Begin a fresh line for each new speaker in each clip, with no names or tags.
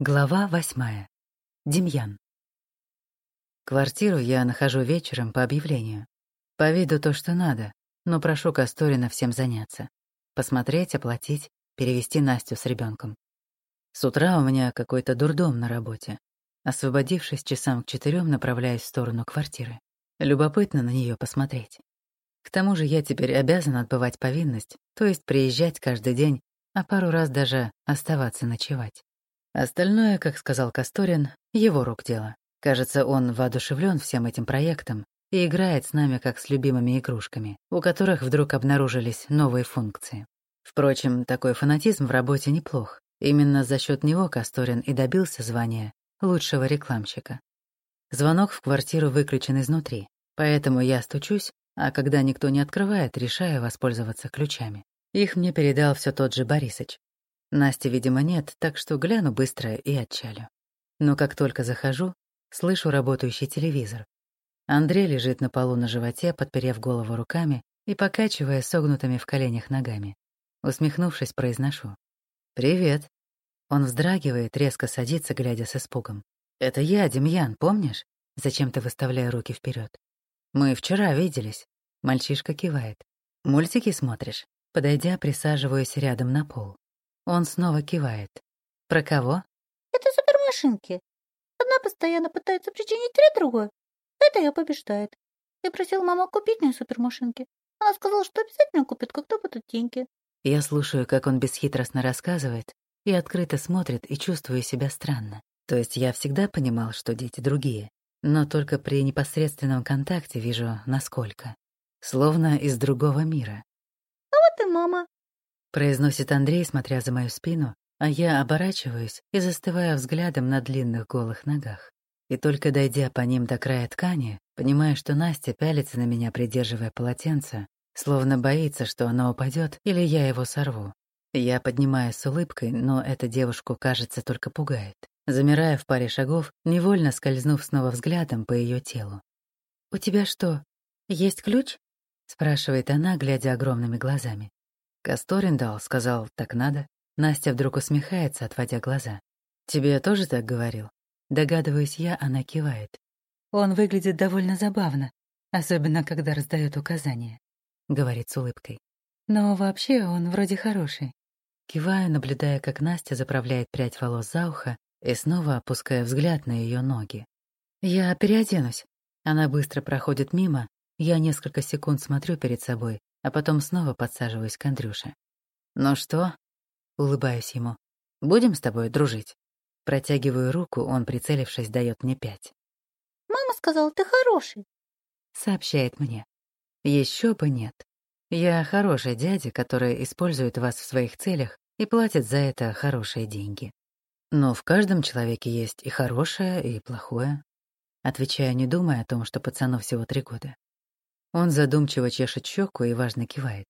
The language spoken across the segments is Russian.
Глава восьмая. Демьян. Квартиру я нахожу вечером по объявлению. По виду то, что надо, но прошу Касторина всем заняться. Посмотреть, оплатить, перевести Настю с ребенком. С утра у меня какой-то дурдом на работе. Освободившись часам к четырем, направляюсь в сторону квартиры. Любопытно на нее посмотреть. К тому же я теперь обязан отбывать повинность, то есть приезжать каждый день, а пару раз даже оставаться ночевать. Остальное, как сказал Касторин, его рук дело. Кажется, он воодушевлен всем этим проектом и играет с нами как с любимыми игрушками, у которых вдруг обнаружились новые функции. Впрочем, такой фанатизм в работе неплох. Именно за счет него Касторин и добился звания лучшего рекламщика. Звонок в квартиру выключен изнутри, поэтому я стучусь, а когда никто не открывает, решаю воспользоваться ключами. Их мне передал все тот же Борисыч. Насти, видимо, нет, так что гляну быстро и отчалю. Но как только захожу, слышу работающий телевизор. Андрей лежит на полу на животе, подперев голову руками и покачивая согнутыми в коленях ногами. Усмехнувшись, произношу. «Привет». Он вздрагивает, резко садится, глядя с испугом. «Это я, Демьян, помнишь? Зачем ты выставляя руки вперед? Мы вчера виделись». Мальчишка кивает. «Мультики смотришь?» Подойдя, присаживаюсь рядом на пол. Он снова кивает. Про кого?
Это супермашинки. Одна постоянно пытается причинить вред другой. Это ее побеждает. Я просил маму купить мне супермашинки. Она сказала, что обязательно купит, когда будут деньги.
Я слушаю, как он бесхитростно рассказывает, и открыто смотрит, и чувствую себя странно. То есть я всегда понимал, что дети другие, но только при непосредственном контакте вижу, насколько. Словно из другого мира.
А вот и мама
произносит Андрей, смотря за мою спину, а я оборачиваюсь и застываю взглядом на длинных голых ногах. И только дойдя по ним до края ткани, понимаю, что Настя пялится на меня, придерживая полотенце, словно боится, что оно упадет или я его сорву. Я поднимаюсь с улыбкой, но эта девушку, кажется, только пугает. Замирая в паре шагов, невольно скользнув снова взглядом по ее телу. «У тебя что, есть ключ?» — спрашивает она, глядя огромными глазами. Касторин дал, сказал, так надо. Настя вдруг усмехается, отводя глаза. «Тебе тоже так говорил?» Догадываюсь я, она кивает. «Он выглядит довольно забавно, особенно когда раздает указания», — говорит с улыбкой. «Но вообще он вроде хороший». Киваю, наблюдая, как Настя заправляет прядь волос за ухо и снова опуская взгляд на ее ноги. «Я переоденусь». Она быстро проходит мимо, я несколько секунд смотрю перед собой, а потом снова подсаживаюсь к Андрюше. «Ну что?» — улыбаюсь ему. «Будем с тобой дружить?» Протягиваю руку, он, прицелившись, дает мне пять.
«Мама сказала, ты хороший», —
сообщает мне. Еще бы нет. Я хороший дядя, который использует вас в своих целях и платит за это хорошие деньги. Но в каждом человеке есть и хорошее, и плохое. Отвечаю, не думая о том, что пацану всего три года. Он задумчиво чешет щеку и важно кивает.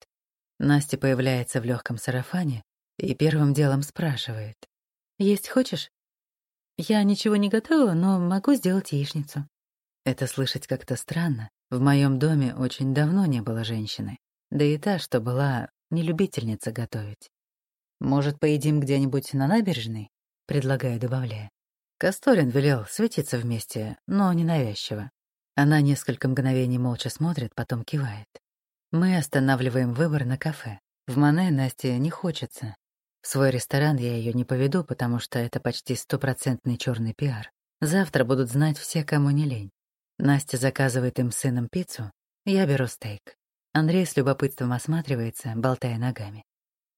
Настя появляется в легком сарафане и первым делом спрашивает. «Есть хочешь?» «Я ничего не готовила, но могу сделать яичницу». Это слышать как-то странно. В моем доме очень давно не было женщины. Да и та, что была, не любительница готовить. «Может, поедим где-нибудь на набережной?» Предлагаю, добавляя. Касторин велел светиться вместе, но ненавязчиво. Она несколько мгновений молча смотрит, потом кивает. Мы останавливаем выбор на кафе. В Мане Насте не хочется. В свой ресторан я ее не поведу, потому что это почти стопроцентный черный пиар. Завтра будут знать все, кому не лень. Настя заказывает им сыном пиццу, я беру стейк. Андрей с любопытством осматривается, болтая ногами.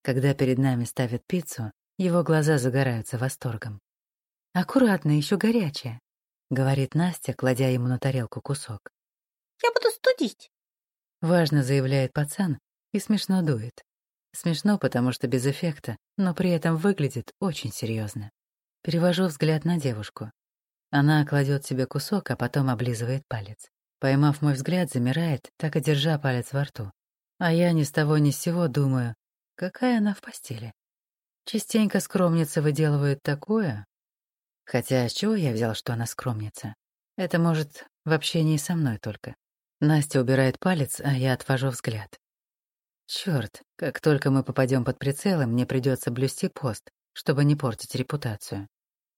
Когда перед нами ставят пиццу, его глаза загораются восторгом. «Аккуратно, еще горячая», — говорит Настя, кладя ему на тарелку кусок.
«Я буду студить», —
важно заявляет пацан и смешно дует. Смешно, потому что без эффекта, но при этом выглядит очень серьезно. Перевожу взгляд на девушку. Она кладет себе кусок, а потом облизывает палец. Поймав мой взгляд, замирает, так и держа палец во рту. А я ни с того ни с сего думаю, какая она в постели. Частенько скромница выделывает такое, Хотя с чего я взял, что она скромница? Это, может, в общении со мной только. Настя убирает палец, а я отвожу взгляд. Черт, как только мы попадем под прицелы, мне придется блюсти пост, чтобы не портить репутацию.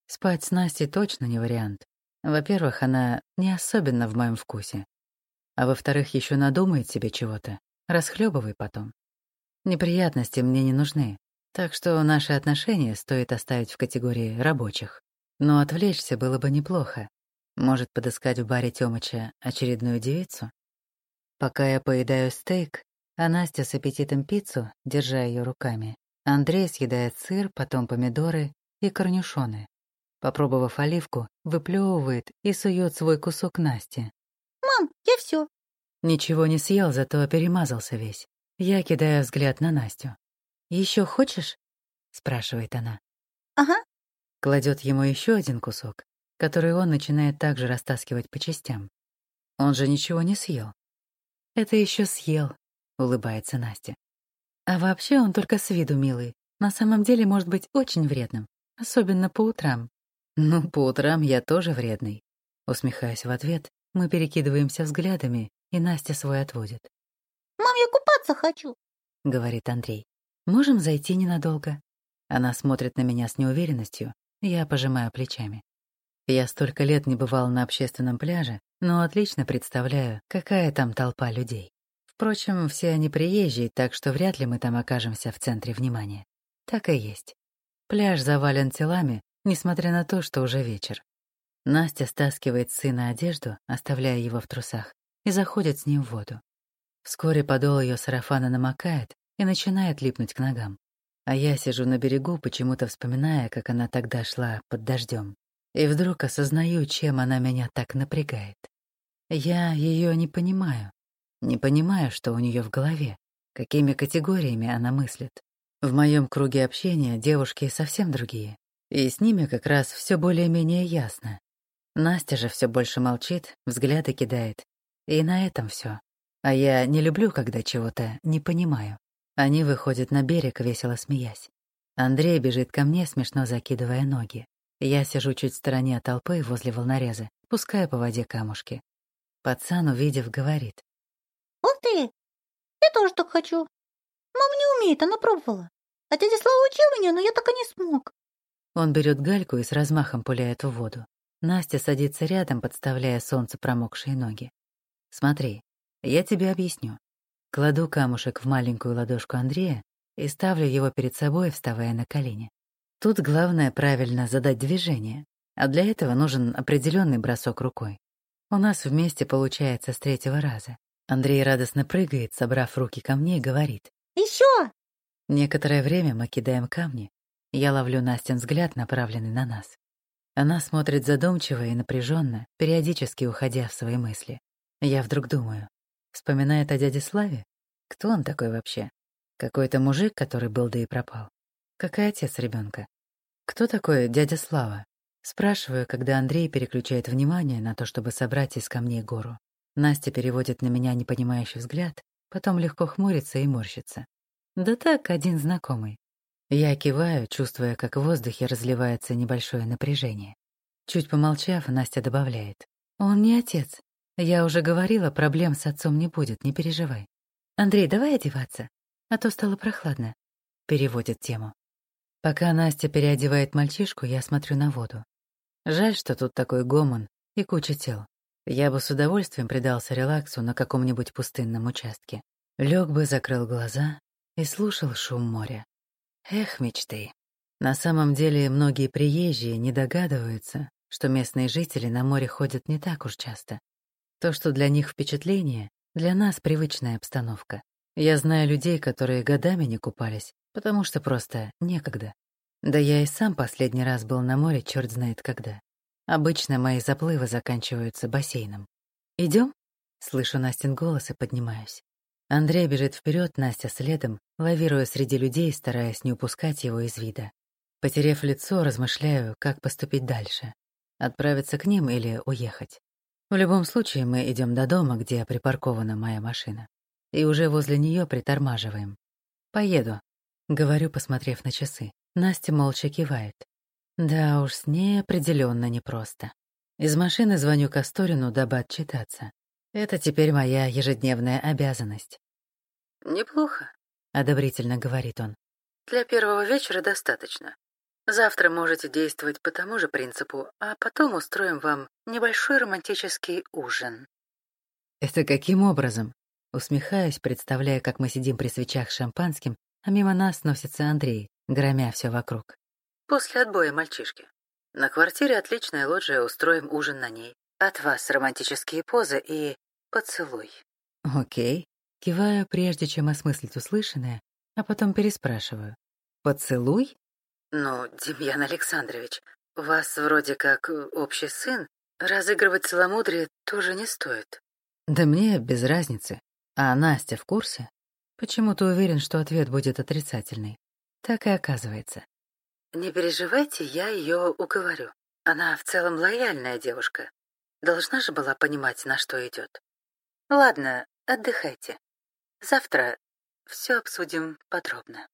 Спать с Настей точно не вариант. Во-первых, она не особенно в моем вкусе. А во-вторых, еще надумает себе чего-то. Расхлебывай потом. Неприятности мне не нужны. Так что наши отношения стоит оставить в категории рабочих. Но отвлечься было бы неплохо. Может, подыскать в баре Тёмыча очередную девицу? Пока я поедаю стейк, а Настя с аппетитом пиццу, держа ее руками, Андрей съедает сыр, потом помидоры и корнюшоны. Попробовав оливку, выплевывает и сует свой кусок Насте.
«Мам, я все.
Ничего не съел, зато перемазался весь. Я кидаю взгляд на Настю. Еще хочешь?» — спрашивает она.
«Ага».
Кладет ему еще один кусок, который он начинает также растаскивать по частям. Он же ничего не съел. «Это еще съел», — улыбается Настя. «А вообще он только с виду милый. На самом деле может быть очень вредным, особенно по утрам. «Ну, по утрам я тоже вредный». Усмехаясь в ответ, мы перекидываемся взглядами, и Настя свой отводит.
«Мам, я купаться хочу», —
говорит Андрей. «Можем зайти ненадолго?» Она смотрит на меня с неуверенностью, я пожимаю плечами. Я столько лет не бывал на общественном пляже, но отлично представляю, какая там толпа людей. Впрочем, все они приезжие, так что вряд ли мы там окажемся в центре внимания. Так и есть. Пляж завален телами, несмотря на то, что уже вечер. Настя стаскивает сына одежду, оставляя его в трусах, и заходит с ним в воду. Вскоре подол ее сарафана намокает и начинает липнуть к ногам. А я сижу на берегу, почему-то вспоминая, как она тогда шла под дождем. И вдруг осознаю, чем она меня так напрягает. Я ее не понимаю. Не понимаю, что у нее в голове, какими категориями она мыслит. В моем круге общения девушки совсем другие. И с ними как раз все более-менее ясно. Настя же все больше молчит, взгляды кидает. И на этом все. А я не люблю, когда чего-то не понимаю. Они выходят на берег, весело смеясь. Андрей бежит ко мне, смешно закидывая ноги. Я сижу чуть в стороне от толпы возле волнореза, пуская по воде камушки. Пацан, увидев, говорит.
«Ух ты! Я тоже так хочу. Мама не умеет, она пробовала. А дядя Слава учил меня, но я так и не смог.
Он берет гальку и с размахом пуляет в воду. Настя садится рядом, подставляя солнце промокшие ноги. «Смотри, я тебе объясню». Кладу камушек в маленькую ладошку Андрея и ставлю его перед собой, вставая на колени. Тут главное правильно задать движение, а для этого нужен определенный бросок рукой. У нас вместе получается с третьего раза. Андрей радостно прыгает, собрав руки ко мне, и говорит.
«Еще!»
Некоторое время мы кидаем камни, я ловлю Настин взгляд, направленный на нас. Она смотрит задумчиво и напряженно, периодически уходя в свои мысли. Я вдруг думаю, вспоминает о дяде Славе? Кто он такой вообще? Какой-то мужик, который был да и пропал. Какой отец ребенка? Кто такой дядя Слава? Спрашиваю, когда Андрей переключает внимание на то, чтобы собрать из камней гору. Настя переводит на меня непонимающий взгляд, потом легко хмурится и морщится. Да так, один знакомый. Я киваю, чувствуя, как в воздухе разливается небольшое напряжение. Чуть помолчав, Настя добавляет. «Он не отец. Я уже говорила, проблем с отцом не будет, не переживай. Андрей, давай одеваться, а то стало прохладно». Переводит тему. Пока Настя переодевает мальчишку, я смотрю на воду. Жаль, что тут такой гомон и куча тел. Я бы с удовольствием предался релаксу на каком-нибудь пустынном участке. Лег бы, закрыл глаза и слушал шум моря. Эх, мечты. На самом деле, многие приезжие не догадываются, что местные жители на море ходят не так уж часто. То, что для них впечатление, для нас привычная обстановка. Я знаю людей, которые годами не купались, потому что просто некогда. Да я и сам последний раз был на море черт знает когда. Обычно мои заплывы заканчиваются бассейном. Идем? Слышу Настин голос и поднимаюсь. Андрей бежит вперед, Настя следом, лавируя среди людей, стараясь не упускать его из вида. Потерев лицо, размышляю, как поступить дальше. Отправиться к ним или уехать. В любом случае, мы идем до дома, где припаркована моя машина. И уже возле нее притормаживаем. «Поеду», — говорю, посмотрев на часы. Настя молча кивает. Да уж, с ней определенно непросто. Из машины звоню Касторину, дабы отчитаться. Это теперь моя ежедневная обязанность.
«Неплохо», —
одобрительно говорит он.
«Для первого вечера достаточно.
Завтра можете действовать по тому же принципу, а потом устроим вам небольшой романтический ужин». «Это каким образом?» Усмехаюсь, представляя, как мы сидим при свечах с шампанским, а мимо нас носится Андрей, громя все вокруг. «После отбоя мальчишки. На квартире отличная лоджия, устроим ужин на ней. От вас романтические позы и поцелуй». «Окей». Киваю, прежде чем осмыслить услышанное, а потом переспрашиваю. «Поцелуй?» «Ну, Демьян Александрович, вас вроде как общий сын. Разыгрывать целомудрие тоже не стоит». «Да мне без разницы. А Настя в курсе?» Почему-то уверен, что ответ будет отрицательный. Так и оказывается. «Не переживайте, я ее уговорю. Она в целом лояльная девушка. Должна же была понимать, на что идет. Ладно, отдыхайте. Завтра все обсудим подробно».